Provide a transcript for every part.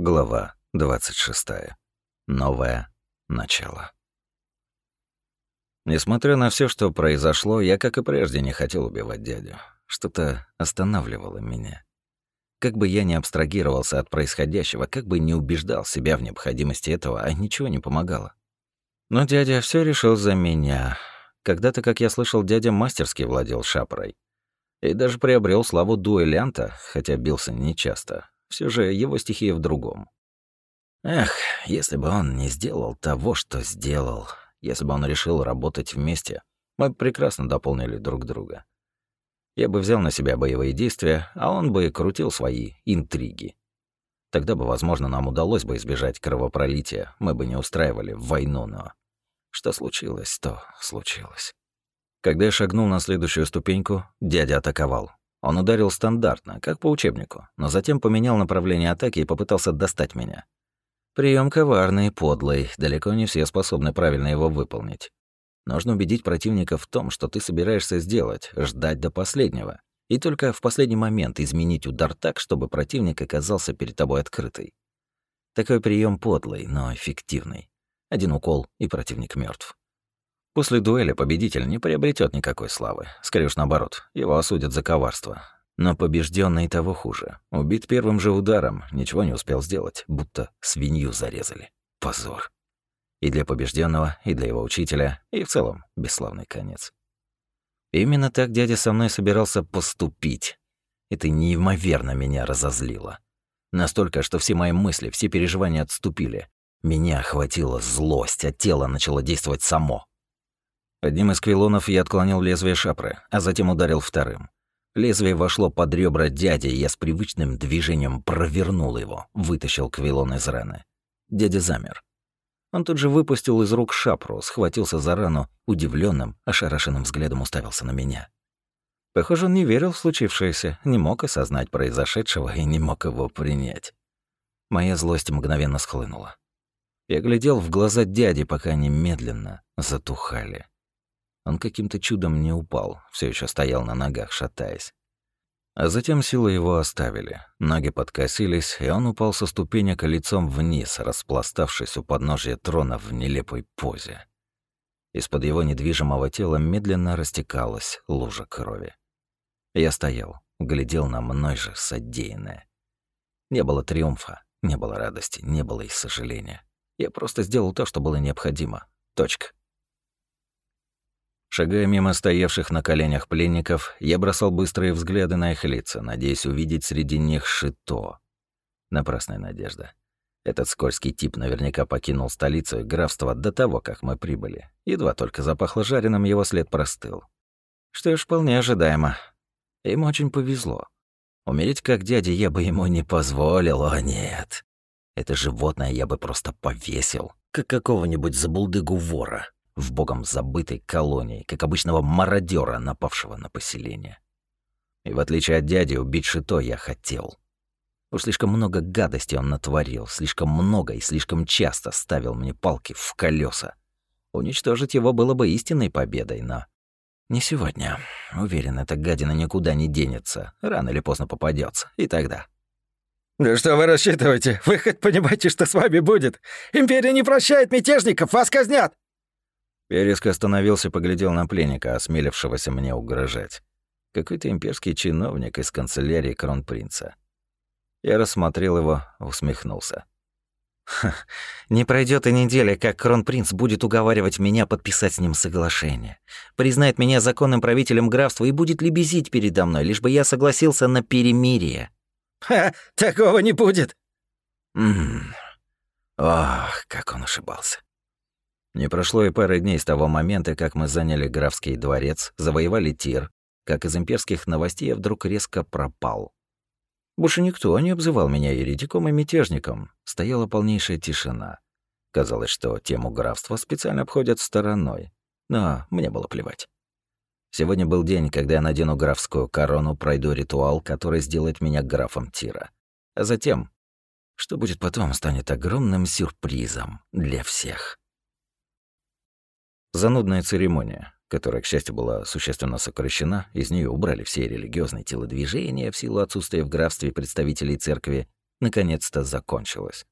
Глава 26. Новое начало. Несмотря на все, что произошло, я, как и прежде, не хотел убивать дядю. Что-то останавливало меня. Как бы я ни абстрагировался от происходящего, как бы не убеждал себя в необходимости этого, а ничего не помогало. Но дядя все решил за меня. Когда-то, как я слышал, дядя мастерски владел шапрой. И даже приобрел славу дуэлянта, хотя бился нечасто. Все же его стихия в другом. Эх, если бы он не сделал того, что сделал, если бы он решил работать вместе, мы прекрасно дополнили друг друга. Я бы взял на себя боевые действия, а он бы крутил свои интриги. Тогда бы, возможно, нам удалось бы избежать кровопролития, мы бы не устраивали войну, но... Что случилось, то случилось. Когда я шагнул на следующую ступеньку, дядя атаковал. Он ударил стандартно, как по учебнику, но затем поменял направление атаки и попытался достать меня. Прием коварный, подлый, далеко не все способны правильно его выполнить. Нужно убедить противника в том, что ты собираешься сделать, ждать до последнего, и только в последний момент изменить удар так, чтобы противник оказался перед тобой открытый. Такой прием подлый, но эффективный. Один укол, и противник мертв. После дуэли победитель не приобретет никакой славы. Скорее уж наоборот, его осудят за коварство. Но побежденный того хуже. Убит первым же ударом, ничего не успел сделать, будто свинью зарезали. Позор. И для побежденного, и для его учителя, и в целом бесславный конец. Именно так дядя со мной собирался поступить. Это неимоверно меня разозлило. Настолько, что все мои мысли, все переживания отступили. Меня охватила злость, а тело начало действовать само. Одним из квилонов я отклонил лезвие шапры, а затем ударил вторым. Лезвие вошло под ребра дяди, и я с привычным движением провернул его, вытащил квилон из раны. Дядя замер. Он тут же выпустил из рук шапру, схватился за рану, удивленным, ошарашенным взглядом уставился на меня. Похоже, он не верил в случившееся, не мог осознать произошедшего и не мог его принять. Моя злость мгновенно схлынула. Я глядел в глаза дяди, пока они медленно затухали. Он каким-то чудом не упал, все еще стоял на ногах, шатаясь. А затем силы его оставили, ноги подкосились, и он упал со ступенек лицом вниз, распластавшись у подножия трона в нелепой позе. Из-под его недвижимого тела медленно растекалась лужа крови. Я стоял, глядел на мной же содеянное. Не было триумфа, не было радости, не было и сожаления. Я просто сделал то, что было необходимо. Точка. Шагая мимо стоявших на коленях пленников, я бросал быстрые взгляды на их лица, надеясь увидеть среди них Шито. Напрасная надежда. Этот скользкий тип наверняка покинул столицу и графство до того, как мы прибыли. Едва только запахло жареным, его след простыл. Что ж, вполне ожидаемо. Ему очень повезло. Умереть как дядя я бы ему не позволил, о нет. Это животное я бы просто повесил, как какого-нибудь забулдыгу-вора в богом забытой колонии, как обычного мародера, напавшего на поселение. И в отличие от дяди, убить Шито я хотел. Уж слишком много гадости он натворил, слишком много и слишком часто ставил мне палки в колеса. Уничтожить его было бы истинной победой, но... Не сегодня. Уверен, эта гадина никуда не денется. Рано или поздно попадется. И тогда... «Да что вы рассчитываете? Вы хоть понимаете, что с вами будет? Империя не прощает мятежников, вас казнят!» Я резко остановился, поглядел на пленника, осмелившегося мне угрожать. Какой-то имперский чиновник из канцелярии кронпринца. Я рассмотрел его, усмехнулся. не пройдет и неделя, как кронпринц будет уговаривать меня подписать с ним соглашение. Признает меня законным правителем графства и будет лебезить передо мной, лишь бы я согласился на перемирие. Ха, такого не будет. М Ох, как он ошибался. Не прошло и пары дней с того момента, как мы заняли графский дворец, завоевали Тир, как из имперских новостей я вдруг резко пропал. Больше никто не обзывал меня еретиком и мятежником. Стояла полнейшая тишина. Казалось, что тему графства специально обходят стороной. Но мне было плевать. Сегодня был день, когда я надену графскую корону, пройду ритуал, который сделает меня графом Тира. А затем, что будет потом, станет огромным сюрпризом для всех. Занудная церемония, которая, к счастью, была существенно сокращена, из нее убрали все религиозные телодвижения в силу отсутствия в графстве представителей церкви, наконец-то закончилась.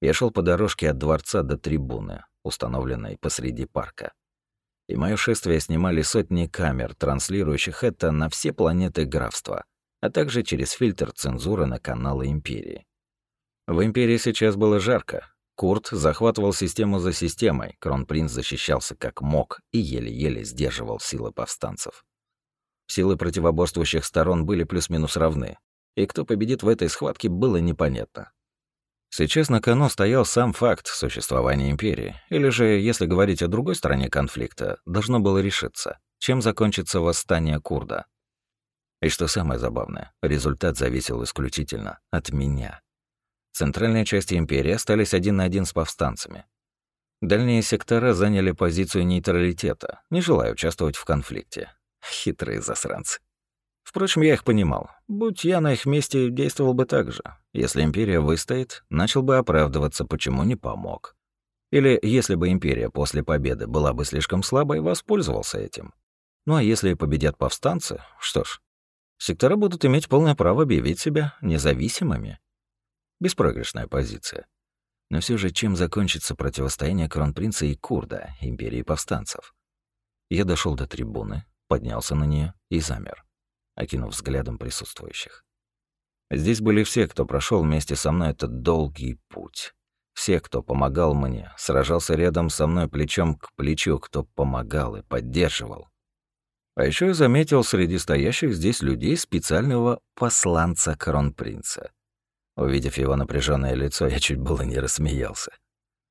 Я шел по дорожке от дворца до трибуны, установленной посреди парка. И мое шествие снимали сотни камер, транслирующих это на все планеты графства, а также через фильтр цензуры на каналы Империи. В Империи сейчас было жарко. Курт захватывал систему за системой, Кронпринц защищался как мог и еле-еле сдерживал силы повстанцев. Силы противоборствующих сторон были плюс-минус равны, и кто победит в этой схватке, было непонятно. Сейчас на кону стоял сам факт существования империи, или же, если говорить о другой стороне конфликта, должно было решиться, чем закончится восстание Курда. И что самое забавное, результат зависел исключительно от меня. Центральные части империи остались один на один с повстанцами. Дальние сектора заняли позицию нейтралитета, не желая участвовать в конфликте. Хитрые засранцы. Впрочем, я их понимал. Будь я на их месте, действовал бы так же. Если империя выстоит, начал бы оправдываться, почему не помог. Или, если бы империя после победы была бы слишком слабой, воспользовался этим. Ну а если победят повстанцы, что ж, сектора будут иметь полное право объявить себя независимыми. Беспроигрышная позиция. Но все же, чем закончится противостояние кронпринца и Курда, империи повстанцев? Я дошел до трибуны, поднялся на нее и замер окинув взглядом присутствующих. Здесь были все, кто прошел вместе со мной этот долгий путь. Все, кто помогал мне, сражался рядом со мной плечом к плечу, кто помогал и поддерживал. А еще я заметил среди стоящих здесь людей специального посланца кронпринца. Увидев его напряженное лицо, я чуть было не рассмеялся.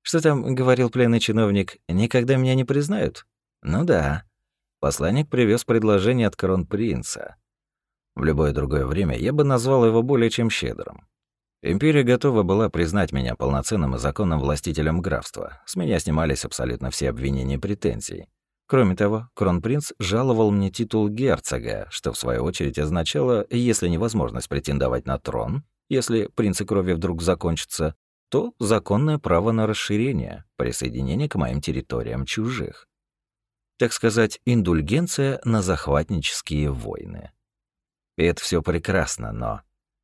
Что там говорил пленный чиновник? Никогда меня не признают? Ну да. Посланник привез предложение от кронпринца. В любое другое время я бы назвал его более чем щедрым. Империя готова была признать меня полноценным и законным властителем графства. С меня снимались абсолютно все обвинения и претензии. Кроме того, кронпринц жаловал мне титул герцога, что в свою очередь означало, если невозможность претендовать на трон, если принцы крови вдруг закончатся, то законное право на расширение, присоединение к моим территориям чужих. Так сказать, индульгенция на захватнические войны. И это все прекрасно, но...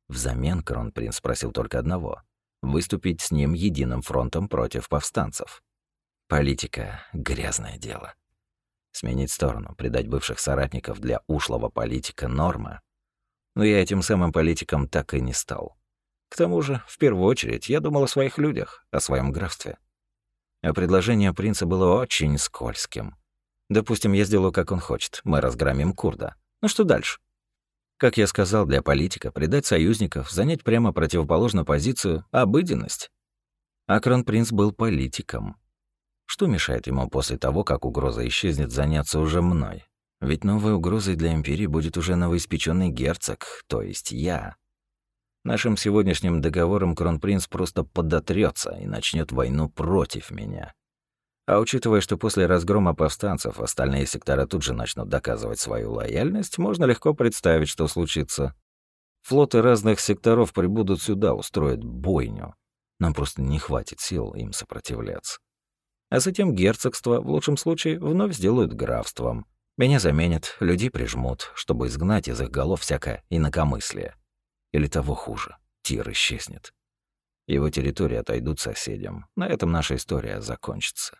Взамен кронпринц просил только одного — выступить с ним единым фронтом против повстанцев. Политика — грязное дело. Сменить сторону, предать бывших соратников для ушлого политика — норма. Но я этим самым политиком так и не стал. К тому же, в первую очередь, я думал о своих людях, о своем графстве. А предложение принца было очень скользким. Допустим, я сделаю, как он хочет. Мы разгромим Курда. Ну что дальше? Как я сказал, для политика предать союзников, занять прямо противоположную позицию — обыденность. А кронпринц был политиком. Что мешает ему после того, как угроза исчезнет, заняться уже мной? Ведь новой угрозой для империи будет уже новоиспеченный герцог, то есть я. Нашим сегодняшним договором кронпринц просто подотрется и начнет войну против меня. А учитывая, что после разгрома повстанцев остальные сектора тут же начнут доказывать свою лояльность, можно легко представить, что случится. Флоты разных секторов прибудут сюда, устроят бойню. Нам просто не хватит сил им сопротивляться. А затем герцогство, в лучшем случае, вновь сделают графством. Меня заменят, людей прижмут, чтобы изгнать из их голов всякое инакомыслие. Или того хуже, Тир исчезнет. Его территории отойдут соседям. На этом наша история закончится.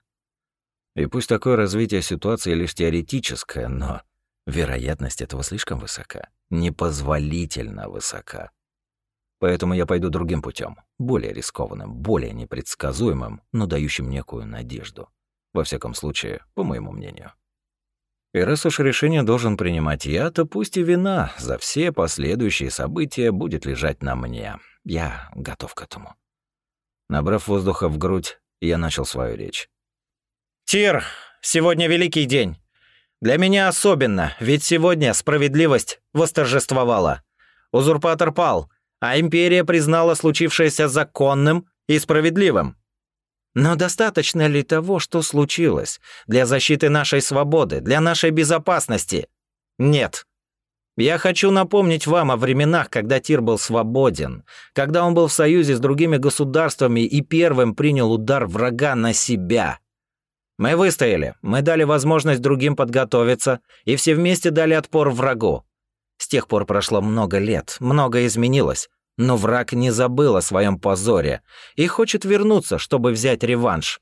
И пусть такое развитие ситуации лишь теоретическое, но вероятность этого слишком высока. Непозволительно высока. Поэтому я пойду другим путем, более рискованным, более непредсказуемым, но дающим некую надежду. Во всяком случае, по моему мнению. И раз уж решение должен принимать я, то пусть и вина за все последующие события будет лежать на мне. Я готов к этому. Набрав воздуха в грудь, я начал свою речь. Тир, сегодня великий день. Для меня особенно, ведь сегодня справедливость восторжествовала. Узурпатор пал, а империя признала случившееся законным и справедливым. Но достаточно ли того, что случилось, для защиты нашей свободы, для нашей безопасности? Нет. Я хочу напомнить вам о временах, когда Тир был свободен, когда он был в союзе с другими государствами и первым принял удар врага на себя. Мы выстояли, мы дали возможность другим подготовиться, и все вместе дали отпор врагу. С тех пор прошло много лет, многое изменилось, Но враг не забыл о своем позоре и хочет вернуться, чтобы взять реванш.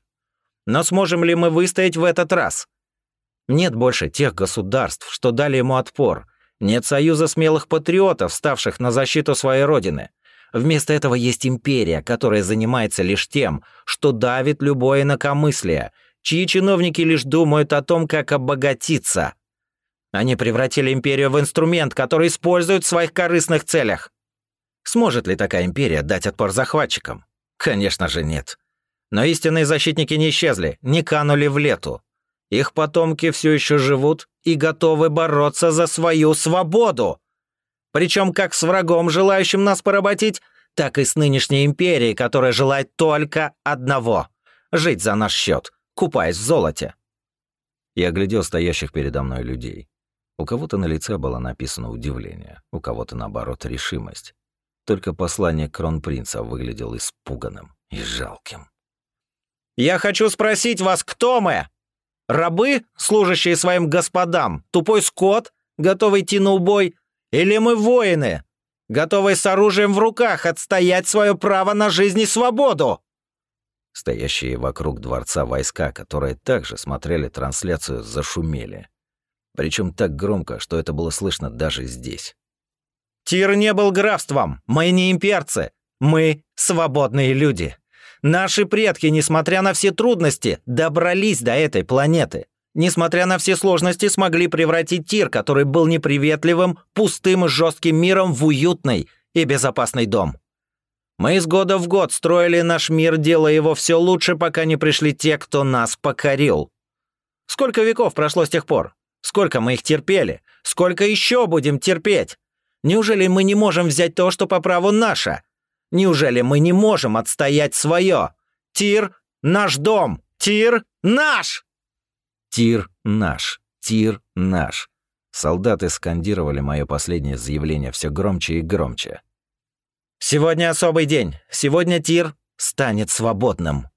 Но сможем ли мы выстоять в этот раз? Нет больше тех государств, что дали ему отпор. Нет союза смелых патриотов, ставших на защиту своей родины. Вместо этого есть империя, которая занимается лишь тем, что давит любое инакомыслие, чьи чиновники лишь думают о том, как обогатиться. Они превратили империю в инструмент, который используют в своих корыстных целях. Сможет ли такая империя дать отпор захватчикам? Конечно же нет. Но истинные защитники не исчезли, не канули в лету. Их потомки все еще живут и готовы бороться за свою свободу. Причем как с врагом, желающим нас поработить, так и с нынешней империей, которая желает только одного — жить за наш счет, купаясь в золоте. Я глядел стоящих передо мной людей. У кого-то на лице было написано удивление, у кого-то, наоборот, решимость. Только послание кронпринца выглядел испуганным и жалким. «Я хочу спросить вас, кто мы? Рабы, служащие своим господам, тупой скот, готовый идти на убой, или мы воины, готовые с оружием в руках отстоять свое право на жизнь и свободу?» Стоящие вокруг дворца войска, которые также смотрели трансляцию, зашумели. Причем так громко, что это было слышно даже здесь. «Тир не был графством, мы не имперцы, мы свободные люди. Наши предки, несмотря на все трудности, добрались до этой планеты. Несмотря на все сложности, смогли превратить Тир, который был неприветливым, пустым и жестким миром, в уютный и безопасный дом. Мы из года в год строили наш мир, делая его все лучше, пока не пришли те, кто нас покорил. Сколько веков прошло с тех пор? Сколько мы их терпели? Сколько еще будем терпеть? Неужели мы не можем взять то, что по праву наше? Неужели мы не можем отстоять свое? Тир — наш дом! Тир — наш! Тир наш! Тир наш! Солдаты скандировали мое последнее заявление все громче и громче. «Сегодня особый день. Сегодня Тир станет свободным».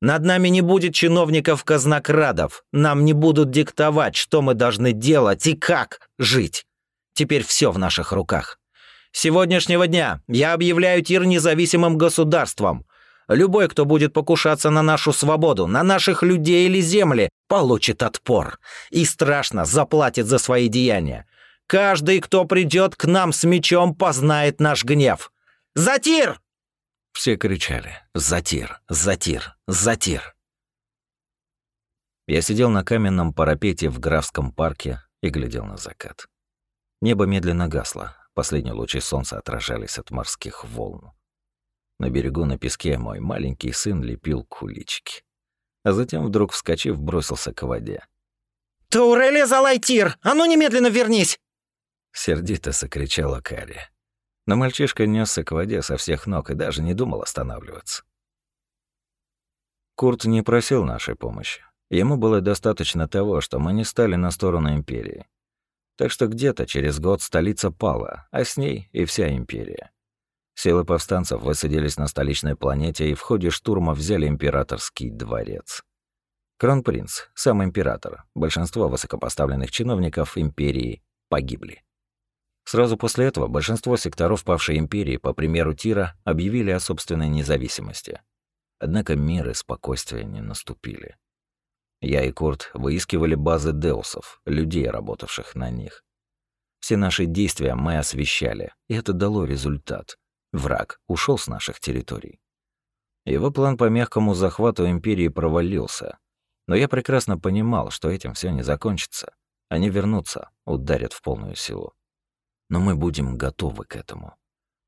Над нами не будет чиновников-казнокрадов. Нам не будут диктовать, что мы должны делать и как жить. Теперь все в наших руках. С сегодняшнего дня я объявляю Тир независимым государством. Любой, кто будет покушаться на нашу свободу, на наших людей или земли, получит отпор. И страшно заплатит за свои деяния. Каждый, кто придет к нам с мечом, познает наш гнев. За Тир! Все кричали «Затир! Затир! Затир!». Я сидел на каменном парапете в Графском парке и глядел на закат. Небо медленно гасло, последние лучи солнца отражались от морских волн. На берегу на песке мой маленький сын лепил куличики. А затем, вдруг вскочив, бросился к воде. «Таурели Залайтир! А ну немедленно вернись!» Сердито сокричала Кари. Но мальчишка несся к воде со всех ног и даже не думал останавливаться. Курт не просил нашей помощи. Ему было достаточно того, что мы не стали на сторону империи. Так что где-то через год столица пала, а с ней и вся империя. Силы повстанцев высадились на столичной планете и в ходе штурма взяли императорский дворец. Кронпринц, сам император, большинство высокопоставленных чиновников империи погибли. Сразу после этого большинство секторов павшей империи, по примеру Тира, объявили о собственной независимости. Однако мир и спокойствие не наступили. Я и Курт выискивали базы деусов, людей, работавших на них. Все наши действия мы освещали, и это дало результат. Враг ушел с наших территорий. Его план по мягкому захвату империи провалился. Но я прекрасно понимал, что этим все не закончится. Они вернутся, ударят в полную силу но мы будем готовы к этому.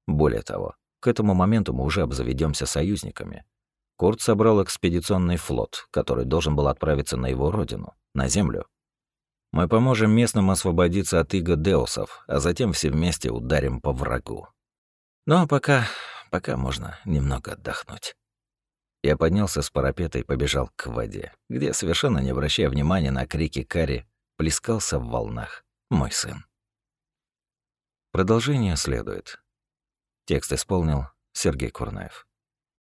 Более того, к этому моменту мы уже обзаведемся союзниками. Курт собрал экспедиционный флот, который должен был отправиться на его родину, на Землю. Мы поможем местным освободиться от иго Деусов, а затем все вместе ударим по врагу. Ну а пока... пока можно немного отдохнуть. Я поднялся с парапета и побежал к воде, где, совершенно не обращая внимания на крики Кари, плескался в волнах мой сын. Продолжение следует. Текст исполнил Сергей Курнаев.